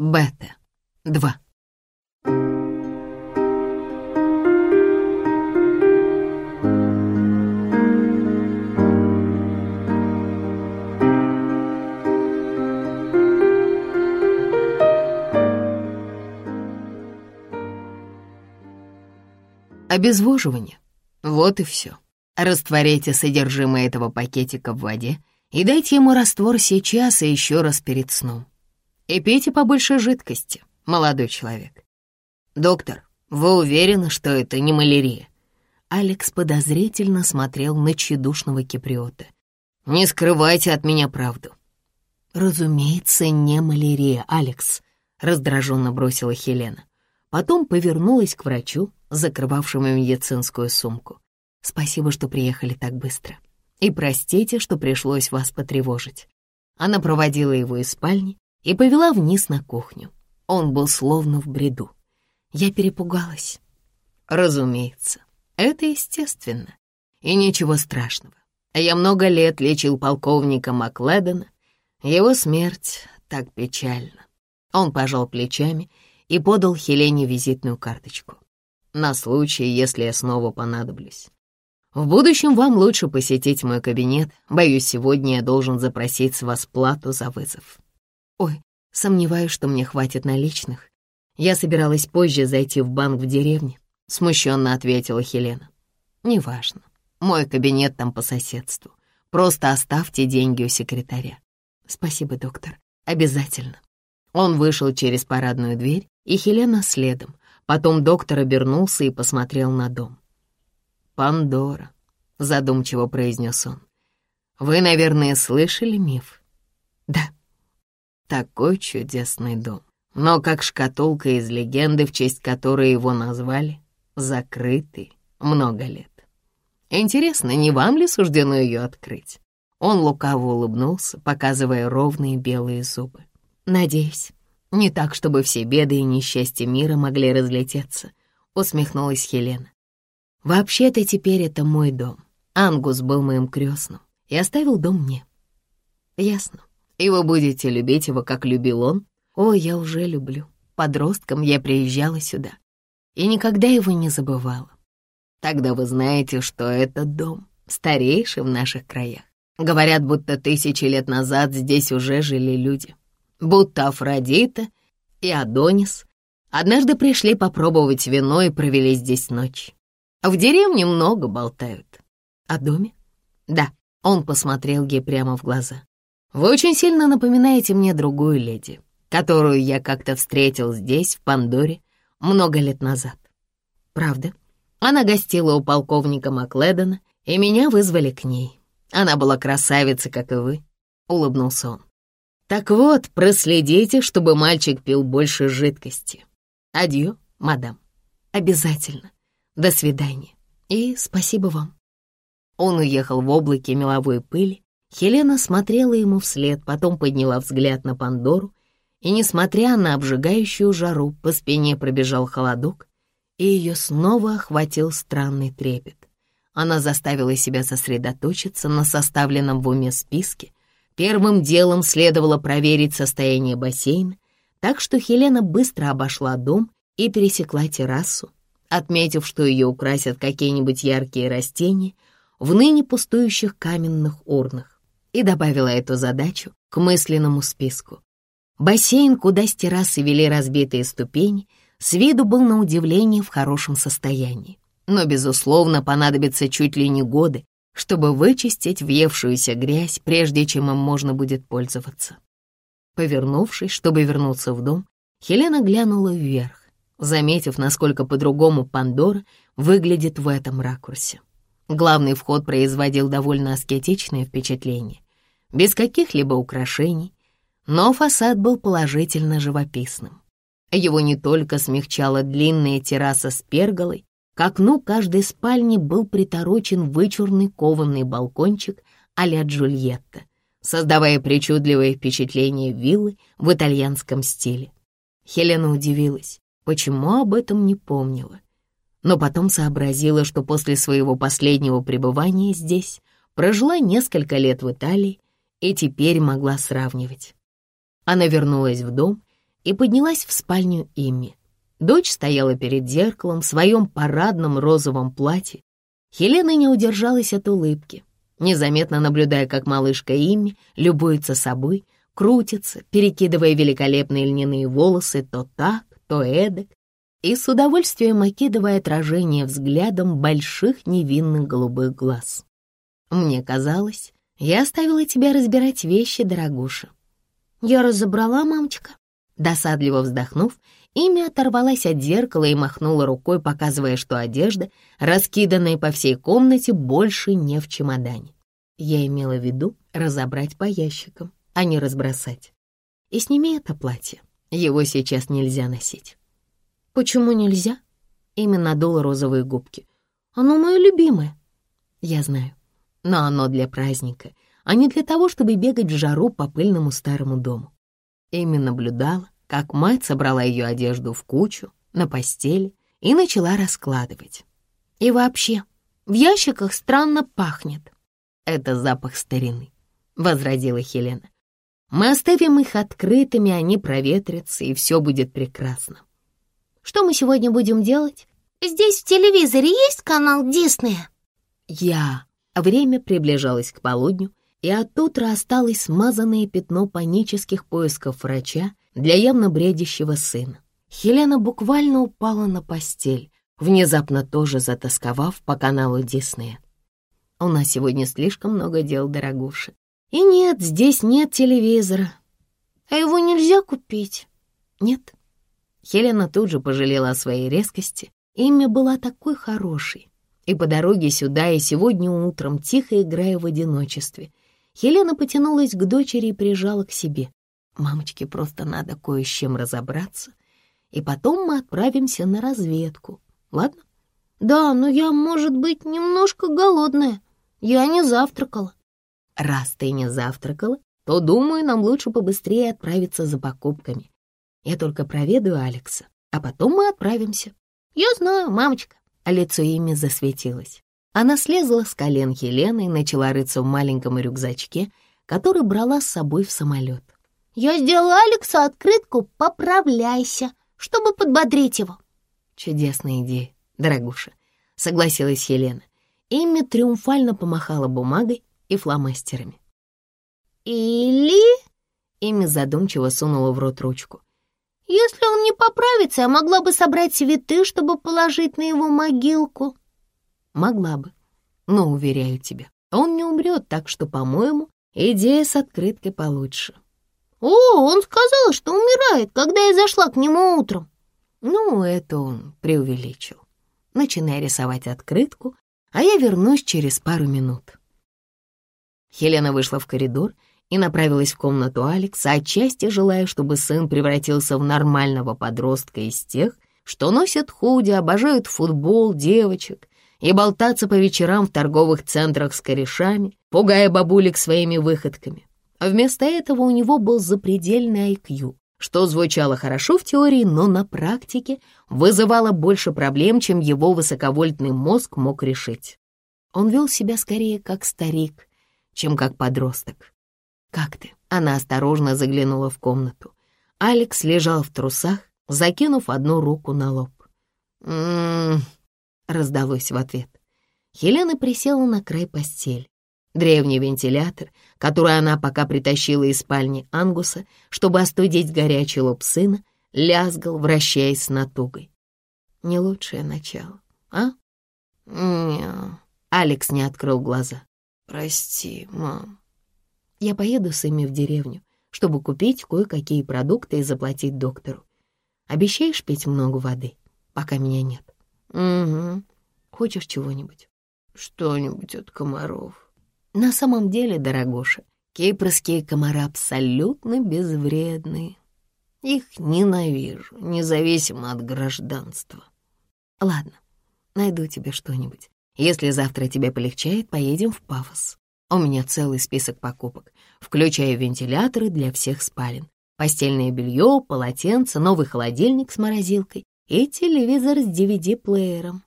Бета. 2. Обезвоживание. Вот и все. Растворите содержимое этого пакетика в воде и дайте ему раствор сейчас и еще раз перед сном. И пейте побольше жидкости, молодой человек. Доктор, вы уверены, что это не малярия? Алекс подозрительно смотрел на тщедушного киприота. «Не скрывайте от меня правду». «Разумеется, не малярия, Алекс», — раздраженно бросила Хелена. Потом повернулась к врачу, закрывавшему медицинскую сумку. «Спасибо, что приехали так быстро. И простите, что пришлось вас потревожить». Она проводила его из спальни и повела вниз на кухню. Он был словно в бреду. Я перепугалась. Разумеется, это естественно. И ничего страшного. Я много лет лечил полковника Макледена. Его смерть так печальна. Он пожал плечами и подал Хелене визитную карточку. На случай, если я снова понадоблюсь. В будущем вам лучше посетить мой кабинет. Боюсь, сегодня я должен запросить с вас плату за вызов. Ой, сомневаюсь, что мне хватит наличных. Я собиралась позже зайти в банк в деревне, смущенно ответила Хелена. Неважно. Мой кабинет там по соседству. Просто оставьте деньги у секретаря. Спасибо, доктор. Обязательно. Он вышел через парадную дверь, и Хелена следом. Потом доктор обернулся и посмотрел на дом. «Пандора», — задумчиво произнес он. «Вы, наверное, слышали миф?» «Да». «Такой чудесный дом. Но как шкатулка из легенды, в честь которой его назвали, закрытый много лет. Интересно, не вам ли суждено ее открыть?» Он лукаво улыбнулся, показывая ровные белые зубы. «Надеюсь, не так, чтобы все беды и несчастья мира могли разлететься», — усмехнулась Хелена. «Вообще-то теперь это мой дом. Ангус был моим крестным и оставил дом мне». «Ясно. И вы будете любить его, как любил он?» «О, я уже люблю. Подростком я приезжала сюда и никогда его не забывала. Тогда вы знаете, что этот дом старейший в наших краях. Говорят, будто тысячи лет назад здесь уже жили люди будто Афродита и Адонис однажды пришли попробовать вино и провели здесь ночь. В деревне много болтают. О доме? Да, он посмотрел ей прямо в глаза. Вы очень сильно напоминаете мне другую леди, которую я как-то встретил здесь, в Пандоре, много лет назад. Правда? Она гостила у полковника Макледона, и меня вызвали к ней. Она была красавица, как и вы, — улыбнулся он. Так вот, проследите, чтобы мальчик пил больше жидкости. Адью, мадам. Обязательно. До свидания. И спасибо вам. Он уехал в облаке меловой пыли. Хелена смотрела ему вслед, потом подняла взгляд на Пандору, и, несмотря на обжигающую жару, по спине пробежал холодок, и ее снова охватил странный трепет. Она заставила себя сосредоточиться на составленном в уме списке, Первым делом следовало проверить состояние бассейна, так что Хелена быстро обошла дом и пересекла террасу, отметив, что ее украсят какие-нибудь яркие растения в ныне пустующих каменных урнах, и добавила эту задачу к мысленному списку. Бассейн, куда с террасы вели разбитые ступени, с виду был на удивление в хорошем состоянии. Но, безусловно, понадобится чуть ли не годы, чтобы вычистить въевшуюся грязь, прежде чем им можно будет пользоваться. Повернувшись, чтобы вернуться в дом, Хелена глянула вверх, заметив, насколько по-другому Пандора выглядит в этом ракурсе. Главный вход производил довольно аскетичное впечатление, без каких-либо украшений, но фасад был положительно живописным. Его не только смягчала длинная терраса с перголой, к окну каждой спальни был приторочен вычурный кованный балкончик а-ля Джульетта, создавая причудливое впечатление виллы в итальянском стиле. Хелена удивилась, почему об этом не помнила. Но потом сообразила, что после своего последнего пребывания здесь прожила несколько лет в Италии и теперь могла сравнивать. Она вернулась в дом, и поднялась в спальню Имми. Дочь стояла перед зеркалом в своем парадном розовом платье. Хелена не удержалась от улыбки, незаметно наблюдая, как малышка Имми любуется собой, крутится, перекидывая великолепные льняные волосы то так, то эдак, и с удовольствием окидывая отражение взглядом больших невинных голубых глаз. Мне казалось, я оставила тебя разбирать вещи, дорогуша. Я разобрала, мамочка. Досадливо вздохнув, Имя оторвалась от зеркала и махнула рукой, показывая, что одежда, раскиданная по всей комнате, больше не в чемодане. Я имела в виду разобрать по ящикам, а не разбросать. И сними это платье. Его сейчас нельзя носить. Почему нельзя? Имя надуло розовые губки. Оно мое любимое. Я знаю, но оно для праздника, а не для того, чтобы бегать в жару по пыльному старому дому. Эми наблюдала, как мать собрала ее одежду в кучу на постели и начала раскладывать. И вообще, в ящиках странно пахнет. Это запах старины, — возразила Хелена. Мы оставим их открытыми, они проветрятся, и все будет прекрасно. Что мы сегодня будем делать? Здесь в телевизоре есть канал Диснея? Я. Время приближалось к полудню, и от утра осталось смазанное пятно панических поисков врача для явно бредящего сына. Хелена буквально упала на постель, внезапно тоже затасковав по каналу Диснея. «У нас сегодня слишком много дел, дорогуша. И нет, здесь нет телевизора. А его нельзя купить?» «Нет». Хелена тут же пожалела о своей резкости. Имя была такой хорошей. И по дороге сюда, и сегодня утром, тихо играя в одиночестве, Хелена потянулась к дочери и прижала к себе. Мамочке просто надо кое с чем разобраться, и потом мы отправимся на разведку. Ладно? Да, но я, может быть, немножко голодная. Я не завтракала. Раз ты не завтракала, то, думаю, нам лучше побыстрее отправиться за покупками. Я только проведу Алекса, а потом мы отправимся. Я знаю, мамочка. А лицо ими засветилось. Она слезла с колен Елены и начала рыться в маленьком рюкзачке, который брала с собой в самолет. Я сделала Алексу открытку «Поправляйся», чтобы подбодрить его. Чудесная идея, дорогуша, согласилась Елена. Имми триумфально помахала бумагой и фломастерами. Или... Имми задумчиво сунула в рот ручку. Если он не поправится, я могла бы собрать цветы, чтобы положить на его могилку. Могла бы, но, уверяю тебя, он не умрет, так что, по-моему, идея с открыткой получше. «О, он сказал, что умирает, когда я зашла к нему утром». Ну, это он преувеличил. Начинай рисовать открытку, а я вернусь через пару минут. Хелена вышла в коридор и направилась в комнату Алекса, отчасти желая, чтобы сын превратился в нормального подростка из тех, что носят худи, обожают футбол, девочек и болтаться по вечерам в торговых центрах с корешами, пугая бабулек своими выходками. А вместо этого у него был запредельный IQ, что звучало хорошо в теории, но на практике вызывало больше проблем, чем его высоковольтный мозг мог решить. Он вел себя скорее как старик, чем как подросток. «Как ты?» Она осторожно заглянула в комнату. Алекс лежал в трусах, закинув одну руку на лоб. «М-м-м», раздалось в ответ. Хелена присела на край постели. Древний вентилятор, который она пока притащила из спальни Ангуса, чтобы остудить горячий лоб сына, лязгал, вращаясь с натугой. Не лучшее начало, а? Не, Алекс не открыл глаза. Прости, мам. Я поеду с ими в деревню, чтобы купить кое-какие продукты и заплатить доктору. Обещаешь пить много воды, пока меня нет? Угу. Хочешь чего-нибудь? Что-нибудь от комаров. На самом деле, дорогуша, кипрские комары абсолютно безвредные. Их ненавижу, независимо от гражданства. Ладно, найду тебе что-нибудь. Если завтра тебе полегчает, поедем в Пафос. У меня целый список покупок, включая вентиляторы для всех спален, постельное белье, полотенце, новый холодильник с морозилкой и телевизор с DVD-плеером.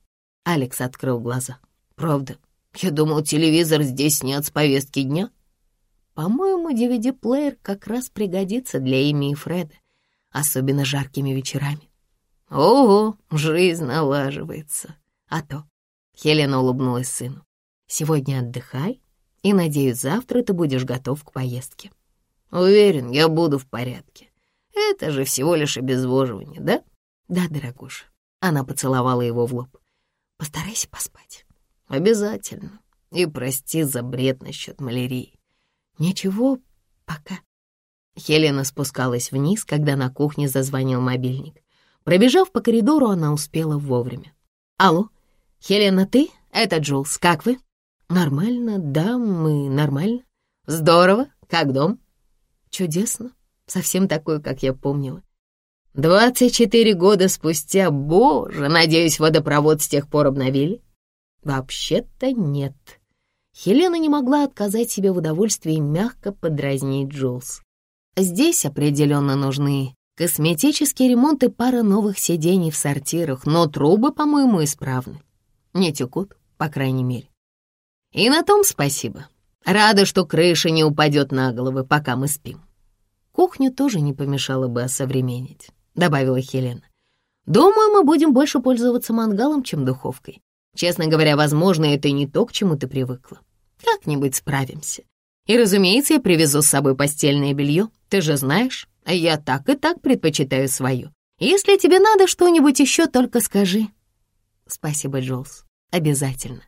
Алекс открыл глаза. Правда, я думал, телевизор здесь снят с повестки дня. По-моему, DVD-плеер как раз пригодится для Эми и Фреда. особенно жаркими вечерами. Ого, жизнь налаживается. А то. Хелена улыбнулась сыну. Сегодня отдыхай, и, надеюсь, завтра ты будешь готов к поездке. Уверен, я буду в порядке. Это же всего лишь обезвоживание, да? Да, дорогуша. Она поцеловала его в лоб. Постарайся поспать. Обязательно. И прости за бред насчет малярии. Ничего, пока. Хелена спускалась вниз, когда на кухне зазвонил мобильник. Пробежав по коридору, она успела вовремя. «Алло, Хелена, ты? Это Джулс. Как вы?» «Нормально, да, мы нормально. Здорово. Как дом?» «Чудесно. Совсем такой, как я помнила. Двадцать четыре года спустя, боже, надеюсь, водопровод с тех пор обновили?» «Вообще-то нет». Хелена не могла отказать себе в удовольствии мягко подразнить Джулс. Здесь определенно нужны косметические ремонты, пара новых сидений в сортирах, но трубы, по-моему, исправны. Не текут, по крайней мере. И на том спасибо. Рада, что крыша не упадет на головы, пока мы спим. Кухню тоже не помешало бы осовременить, добавила Хелена. Думаю, мы будем больше пользоваться мангалом, чем духовкой. Честно говоря, возможно, это и не то, к чему ты привыкла. Как-нибудь справимся. И, разумеется, я привезу с собой постельное белье. Ты же знаешь, я так и так предпочитаю свое. Если тебе надо что-нибудь еще, только скажи. Спасибо, Джолс. Обязательно.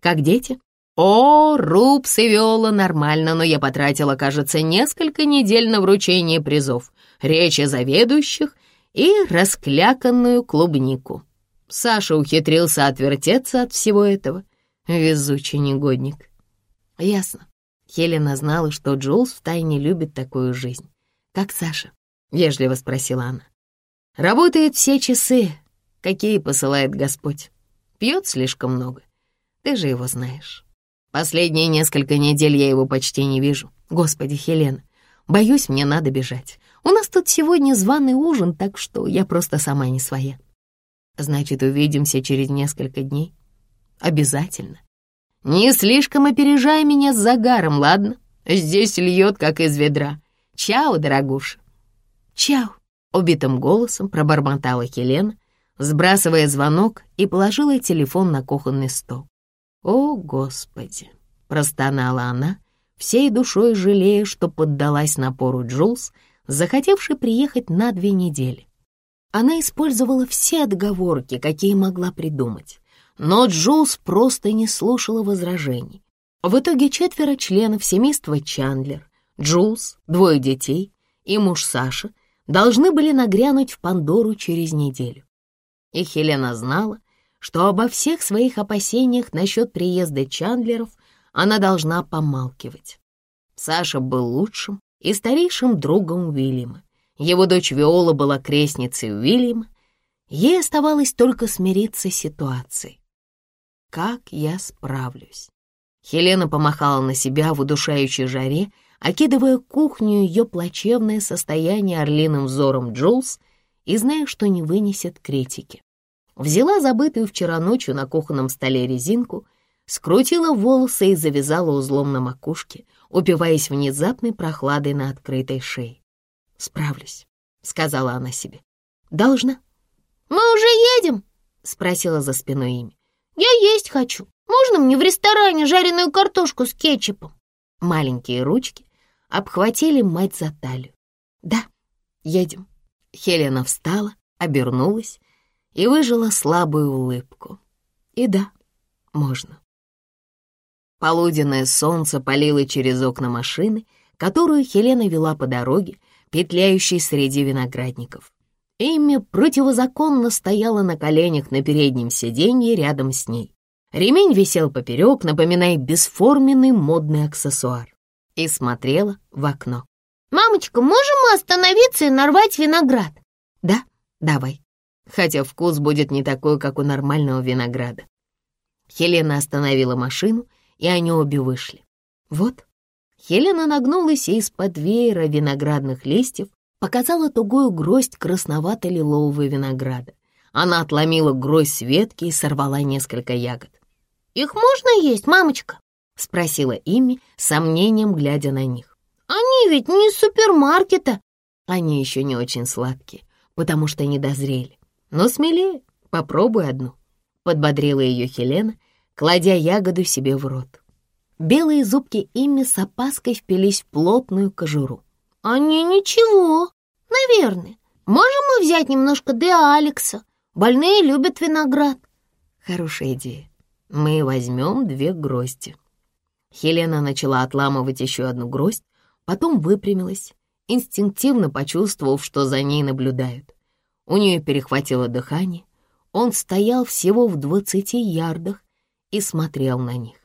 Как дети? О, Рупс и Виола нормально, но я потратила, кажется, несколько недель на вручение призов, речи заведующих и раскляканную клубнику. Саша ухитрился отвертеться от всего этого. Везучий негодник. Ясно. Хелена знала, что Джулс втайне любит такую жизнь. «Как Саша?» — вежливо спросила она. «Работает все часы, какие посылает Господь. Пьет слишком много. Ты же его знаешь. Последние несколько недель я его почти не вижу. Господи, Хелена, боюсь, мне надо бежать. У нас тут сегодня званый ужин, так что я просто сама не своя. Значит, увидимся через несколько дней? Обязательно. Не слишком опережай меня с загаром, ладно? Здесь льет, как из ведра. Чао, дорогуша. Чао, убитым голосом пробормотала Хелена, сбрасывая звонок и положила телефон на кухонный стол. «О, Господи!» — простонала она, всей душой жалея, что поддалась напору Джулс, захотевшей приехать на две недели. Она использовала все отговорки, какие могла придумать. Но Джулс просто не слушала возражений. В итоге четверо членов семейства Чандлер, Джулс, двое детей и муж Саша должны были нагрянуть в Пандору через неделю. И Хелена знала, что обо всех своих опасениях насчет приезда Чандлеров она должна помалкивать. Саша был лучшим и старейшим другом Уильяма. Его дочь Виола была крестницей Уильяма. Ей оставалось только смириться с ситуацией как я справлюсь. Хелена помахала на себя в удушающей жаре, окидывая кухню ее плачевное состояние орлиным взором Джулс и зная, что не вынесет критики. Взяла забытую вчера ночью на кухонном столе резинку, скрутила волосы и завязала узлом на макушке, упиваясь внезапной прохладой на открытой шее. «Справлюсь», — сказала она себе. «Должна». «Мы уже едем?» — спросила за спиной имя. Я есть хочу. Можно мне в ресторане жареную картошку с кетчупом?» Маленькие ручки обхватили мать за талию. «Да, едем». Хелена встала, обернулась и выжила слабую улыбку. «И да, можно». Полуденное солнце палило через окна машины, которую Хелена вела по дороге, петляющей среди виноградников. Эми противозаконно стояла на коленях на переднем сиденье рядом с ней. Ремень висел поперек, напоминая бесформенный модный аксессуар, и смотрела в окно. «Мамочка, можем мы остановиться и нарвать виноград?» «Да, давай, хотя вкус будет не такой, как у нормального винограда». Хелена остановила машину, и они обе вышли. Вот, Хелена нагнулась и из-под веера виноградных листьев показала тугую гроздь красновато-лилового винограда. Она отломила гроздь с ветки и сорвала несколько ягод. «Их можно есть, мамочка?» — спросила Имми, сомнением глядя на них. «Они ведь не супермаркета». Они еще не очень сладкие, потому что не дозрели. Но смелее, попробуй одну. Подбодрила ее Хелена, кладя ягоду себе в рот. Белые зубки ими с опаской впились в плотную кожуру. «Они ничего, наверное. Можем мы взять немножко Де Алекса? Больные любят виноград». «Хорошая идея. Мы возьмем две грозди». Хелена начала отламывать еще одну гроздь, потом выпрямилась, инстинктивно почувствовав, что за ней наблюдают. У нее перехватило дыхание. Он стоял всего в двадцати ярдах и смотрел на них.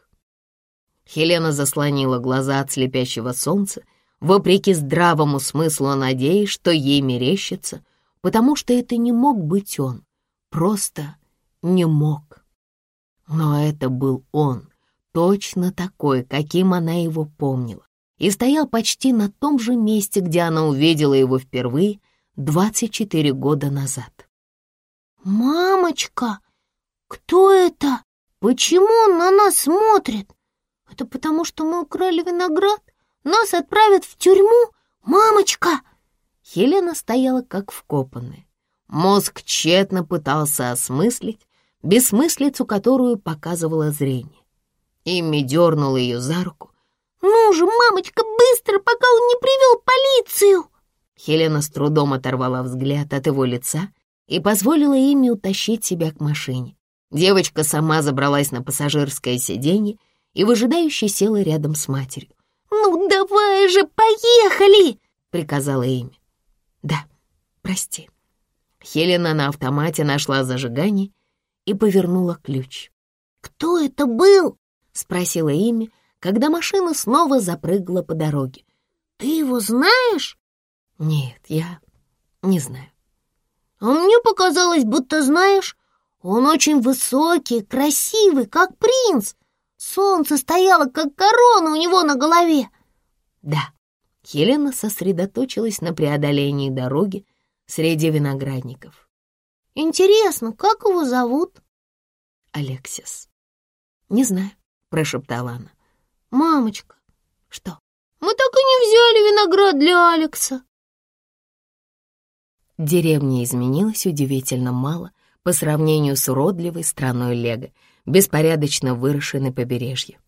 Хелена заслонила глаза от слепящего солнца, вопреки здравому смыслу надеясь, что ей мерещится, потому что это не мог быть он, просто не мог. Но это был он, точно такой, каким она его помнила, и стоял почти на том же месте, где она увидела его впервые 24 года назад. «Мамочка, кто это? Почему он на нас смотрит? Это потому, что мы украли виноград? Нас отправят в тюрьму? Мамочка!» Хелена стояла как вкопанная. Мозг тщетно пытался осмыслить бессмыслицу, которую показывало зрение. Имми дернула ее за руку. «Ну же, мамочка, быстро, пока он не привел полицию!» Хелена с трудом оторвала взгляд от его лица и позволила Имми утащить себя к машине. Девочка сама забралась на пассажирское сиденье и выжидающе села рядом с матерью. «Ну, давай же, поехали!» — приказала Имми. «Да, прости». Хелена на автомате нашла зажигание и повернула ключ. «Кто это был?» — спросила Имми, когда машина снова запрыгала по дороге. «Ты его знаешь?» «Нет, я не знаю». «А мне показалось, будто знаешь. Он очень высокий, красивый, как принц. Солнце стояло, как корона у него на голове». «Да». Хелена сосредоточилась на преодолении дороги среди виноградников. «Интересно, как его зовут?» «Алексис». «Не знаю», — прошептала она. «Мамочка, что? Мы так и не взяли виноград для Алекса». Деревня изменилась удивительно мало по сравнению с уродливой страной Лего, беспорядочно выросшей на побережье.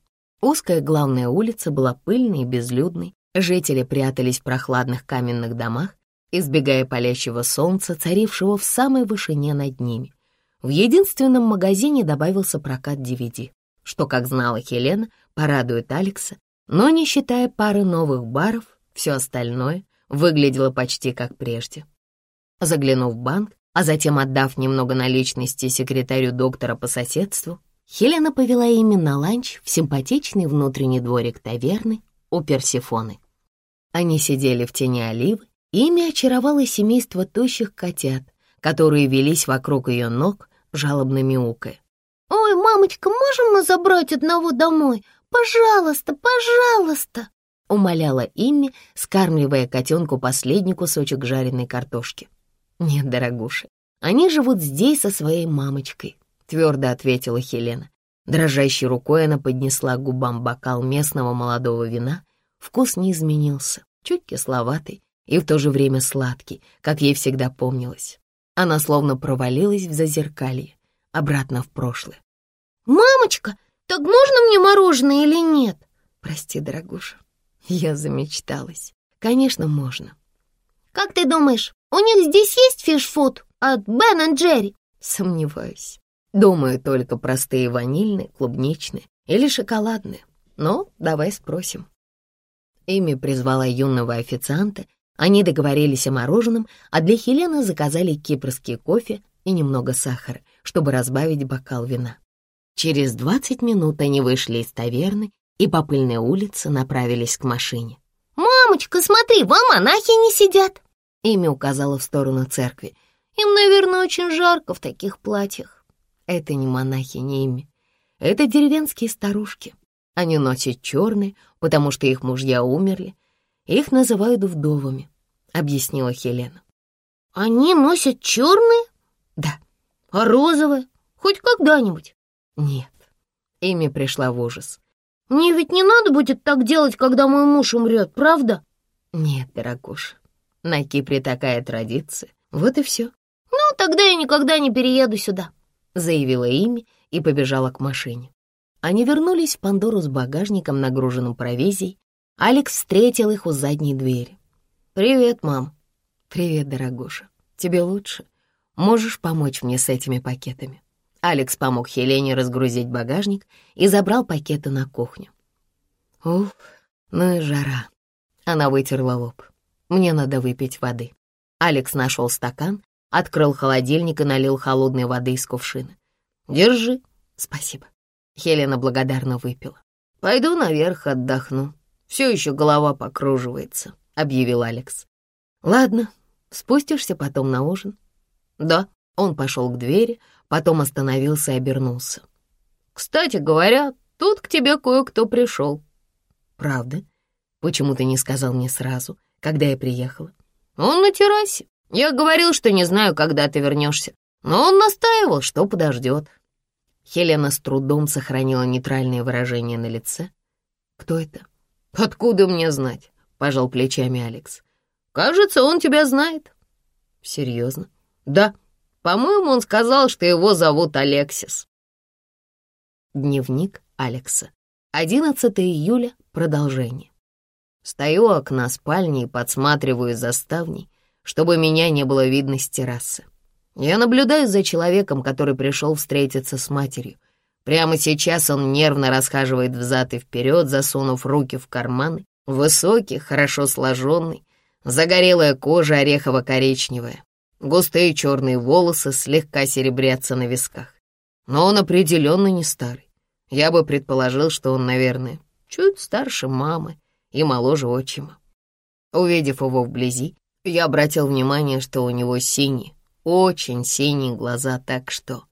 Узкая главная улица была пыльной и безлюдной, жители прятались в прохладных каменных домах, избегая палящего солнца, царившего в самой вышине над ними. В единственном магазине добавился прокат DVD, что, как знала Хелена, порадует Алекса, но, не считая пары новых баров, все остальное выглядело почти как прежде. Заглянув в банк, а затем отдав немного наличности секретарю доктора по соседству, Хелена повела ими на ланч в симпатичный внутренний дворик таверны у Персифоны. Они сидели в тени оливы, и ими очаровало семейство тощих котят, которые велись вокруг ее ног, жалобно мяукая. «Ой, мамочка, можем мы забрать одного домой? Пожалуйста, пожалуйста!» умоляла Имми, скармливая котенку последний кусочек жареной картошки. «Нет, дорогуша, они живут здесь со своей мамочкой», — твердо ответила Хелена. Дрожащей рукой она поднесла к губам бокал местного молодого вина. Вкус не изменился, чуть кисловатый и в то же время сладкий, как ей всегда помнилось. Она словно провалилась в зазеркалье, обратно в прошлое. «Мамочка, так можно мне мороженое или нет?» «Прости, дорогуша, я замечталась. Конечно, можно». «Как ты думаешь, у них здесь есть фишфуд от Бен и Джерри?» Сомневаюсь. Думаю, только простые ванильные, клубничные или шоколадные. Но давай спросим. Эми призвала юного официанта, они договорились о мороженом, а для Хелены заказали кипрский кофе и немного сахара, чтобы разбавить бокал вина. Через двадцать минут они вышли из таверны и по пыльной улице направились к машине. «Мамочка, смотри, вон монахи не сидят!» Имя указала в сторону церкви. «Им, наверное, очень жарко в таких платьях». Это не монахи, не ими. Это деревенские старушки. Они носят черные, потому что их мужья умерли. Их называют вдовами, объяснила Хелена. Они носят черные? Да. А розовые? Хоть когда-нибудь? Нет. Ими пришла в ужас. Мне ведь не надо будет так делать, когда мой муж умрет, правда? Нет, дорогуша, На Кипре такая традиция. Вот и все. «Ну, тогда я никогда не перееду сюда», — заявила Ими и побежала к машине. Они вернулись в Пандору с багажником, нагруженным провизией. Алекс встретил их у задней двери. «Привет, мам». «Привет, дорогуша. Тебе лучше? Можешь помочь мне с этими пакетами?» Алекс помог Хелене разгрузить багажник и забрал пакеты на кухню. «Ух, ну и жара». Она вытерла лоб. «Мне надо выпить воды». Алекс нашел стакан, открыл холодильник и налил холодной воды из кувшина. «Держи». «Спасибо». Хелена благодарно выпила. «Пойду наверх отдохну. Все еще голова покруживается», — объявил Алекс. «Ладно, спустишься потом на ужин?» «Да». Он пошел к двери, потом остановился и обернулся. «Кстати говоря, тут к тебе кое-кто пришел». «Правда? Почему ты не сказал мне сразу, когда я приехала?» «Он на террасе. Я говорил, что не знаю, когда ты вернешься, но он настаивал, что подождет». Хелена с трудом сохранила нейтральное выражение на лице. «Кто это?» «Откуда мне знать?» — пожал плечами Алекс. «Кажется, он тебя знает». «Серьезно?» «Да. По-моему, он сказал, что его зовут Алексис». Дневник Алекса. 11 июля. Продолжение. Стою у окна спальни и подсматриваю за ставней, чтобы меня не было видно с террасы. Я наблюдаю за человеком, который пришел встретиться с матерью. Прямо сейчас он нервно расхаживает взад и вперед, засунув руки в карманы. Высокий, хорошо сложенный, загорелая кожа орехово-коричневая, густые черные волосы слегка серебрятся на висках. Но он определенно не старый. Я бы предположил, что он, наверное, чуть старше мамы и моложе отчима. Увидев его вблизи, я обратил внимание, что у него синие, очень синие глаза, так что,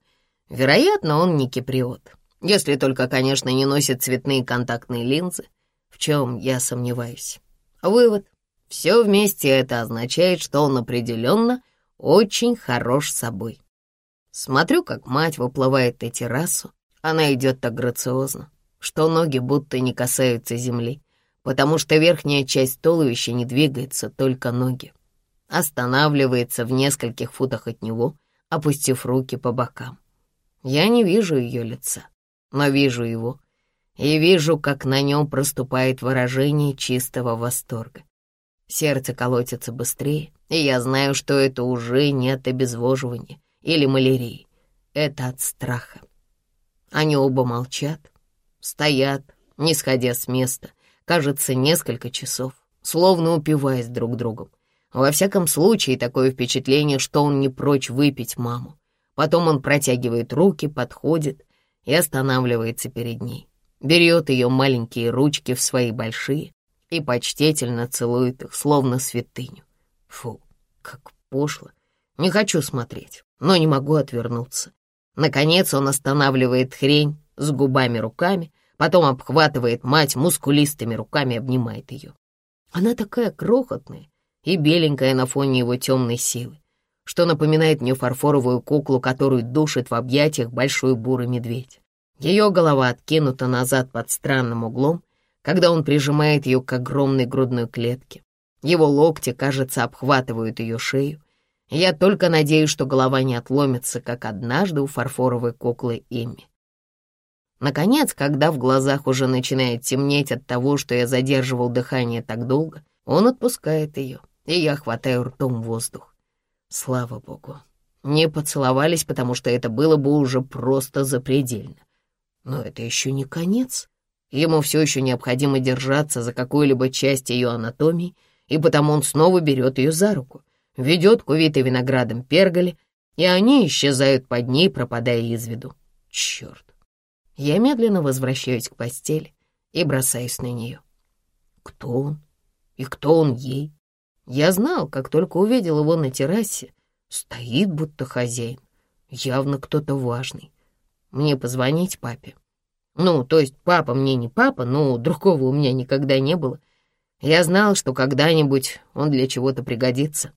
вероятно, он не киприот. Если только, конечно, не носит цветные контактные линзы, в чем я сомневаюсь. Вывод. Все вместе это означает, что он определенно очень хорош собой. Смотрю, как мать выплывает на террасу. Она идет так грациозно, что ноги будто не касаются земли, потому что верхняя часть туловища не двигается, только ноги останавливается в нескольких футах от него, опустив руки по бокам. Я не вижу ее лица, но вижу его, и вижу, как на нем проступает выражение чистого восторга. Сердце колотится быстрее, и я знаю, что это уже не от обезвоживания или малярии. Это от страха. Они оба молчат, стоят, не сходя с места, кажется, несколько часов, словно упиваясь друг другом. Во всяком случае, такое впечатление, что он не прочь выпить маму. Потом он протягивает руки, подходит и останавливается перед ней. Берет ее маленькие ручки в свои большие и почтительно целует их, словно святыню. Фу, как пошло. Не хочу смотреть, но не могу отвернуться. Наконец он останавливает хрень с губами руками, потом обхватывает мать мускулистыми руками, обнимает ее. Она такая крохотная, и беленькая на фоне его темной силы, что напоминает мне фарфоровую куклу, которую душит в объятиях большой бурый медведь. Ее голова откинута назад под странным углом, когда он прижимает ее к огромной грудной клетке. Его локти, кажется, обхватывают ее шею. Я только надеюсь, что голова не отломится, как однажды у фарфоровой куклы Эмми. Наконец, когда в глазах уже начинает темнеть от того, что я задерживал дыхание так долго, он отпускает ее и я хватаю ртом воздух. Слава богу, не поцеловались, потому что это было бы уже просто запредельно. Но это еще не конец. Ему все еще необходимо держаться за какую-либо часть ее анатомии, и потому он снова берет ее за руку, ведет к увитой виноградом перголе, и они исчезают под ней, пропадая из виду. Черт! Я медленно возвращаюсь к постели и бросаюсь на нее. Кто он? И кто он ей? Я знал, как только увидел его на террасе, стоит будто хозяин, явно кто-то важный. Мне позвонить папе. Ну, то есть папа мне не папа, но другого у меня никогда не было. Я знал, что когда-нибудь он для чего-то пригодится.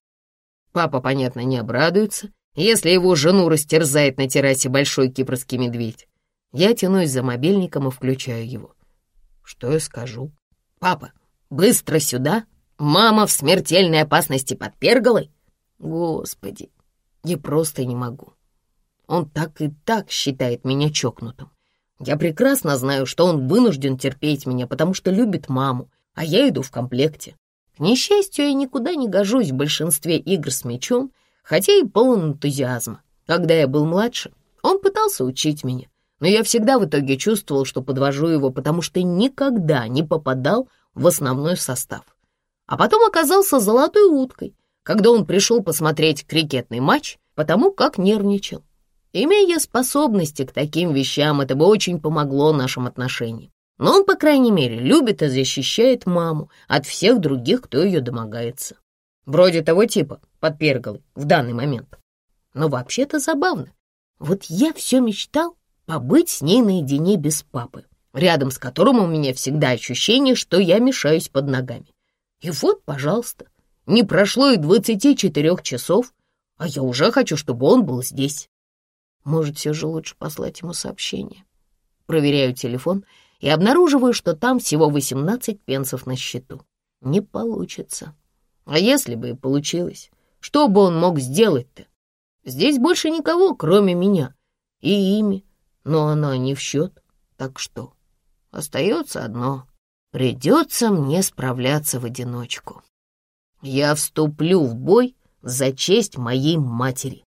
Папа, понятно, не обрадуется, если его жену растерзает на террасе большой кипрский медведь. Я тянусь за мобильником и включаю его. Что я скажу? «Папа, быстро сюда!» Мама в смертельной опасности под перголой? Господи, я просто не могу. Он так и так считает меня чокнутым. Я прекрасно знаю, что он вынужден терпеть меня, потому что любит маму, а я иду в комплекте. К несчастью, я никуда не гожусь в большинстве игр с мячом, хотя и полон энтузиазма. Когда я был младше, он пытался учить меня, но я всегда в итоге чувствовал, что подвожу его, потому что никогда не попадал в основной состав. А потом оказался золотой уткой, когда он пришел посмотреть крикетный матч, потому как нервничал. Имея способности к таким вещам, это бы очень помогло нашим отношениям. Но он, по крайней мере, любит и защищает маму от всех других, кто ее домогается. Вроде того типа, под перголой, в данный момент. Но вообще-то забавно. Вот я все мечтал побыть с ней наедине без папы, рядом с которым у меня всегда ощущение, что я мешаюсь под ногами. И вот, пожалуйста, не прошло и двадцати четырех часов, а я уже хочу, чтобы он был здесь. Может, все же лучше послать ему сообщение. Проверяю телефон и обнаруживаю, что там всего 18 пенсов на счету. Не получится. А если бы и получилось, что бы он мог сделать-то? Здесь больше никого, кроме меня и ими, но она не в счет. Так что остается одно. Придется мне справляться в одиночку. Я вступлю в бой за честь моей матери.